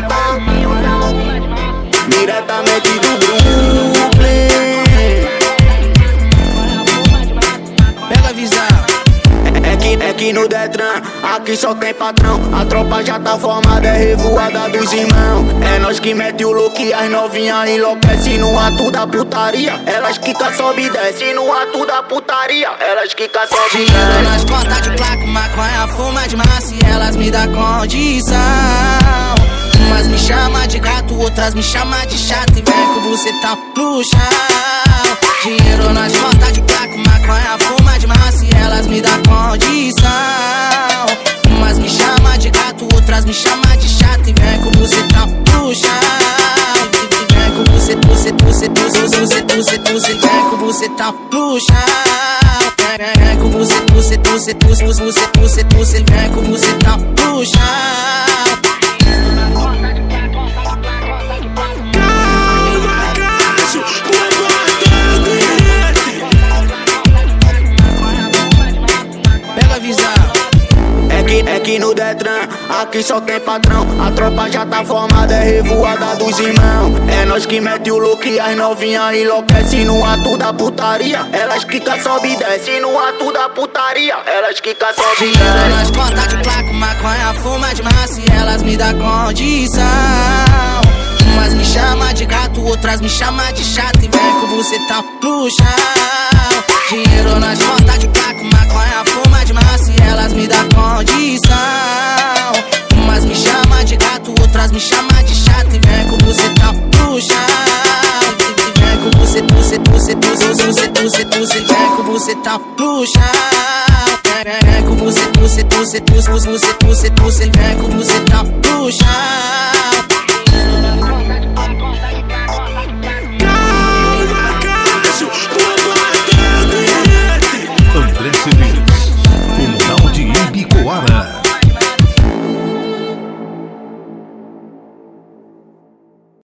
novinho tá Diretamente do Brooklyn Pega a visão é que, é que no Detran, aqui só tem patrão. A tropa já tá formada, é revoada dos irmãos. É nós que mete o look e as novinhas enlouquece no ato da putaria. Elas quica, sobe e desce no ato da putaria. Elas quica, sobe e desce. nas contas de placa, maconha, fuma de massa e elas me dão condição. Outras me chama de chato e vem com o bucetão no chão. Dinheiro nas contas de placa, maconha, fuma de massa e elas me dão condição. Umas me chama de gato, outras me chama de chato e vem com o bucetão no chão. Vem com o bucetão, bucetão, bucetão, bucetão, bucetão, bucetão, vem com o bucetão no chão. Vem com bucetão, bucetão, bucetão, bucetão, bucetão, bucetão, bucetão, vem com o bucetão no. Que no Detran, aqui só tem patrão. A tropa já tá formada, é revoada dos irmãos. É nós que mete o look e as novinhas enlouquece no ato da putaria. Elas quica, sobe e desce no ato da putaria. Elas quica, sobe e Dinheiro desce. nas contas de placa, maconha, fuma de massa e elas me dão condição. Umas me chama de gato, outras me chama de chato e vem com o bucetão no chão. Dinheiro nas contas de Me chama de chato e vem com você tá puxa. Vem com você, você, você, você, você, você, você, vem com você tá puxa. Vem com você, você, você, você, você, você, você, vem com você tá puxa.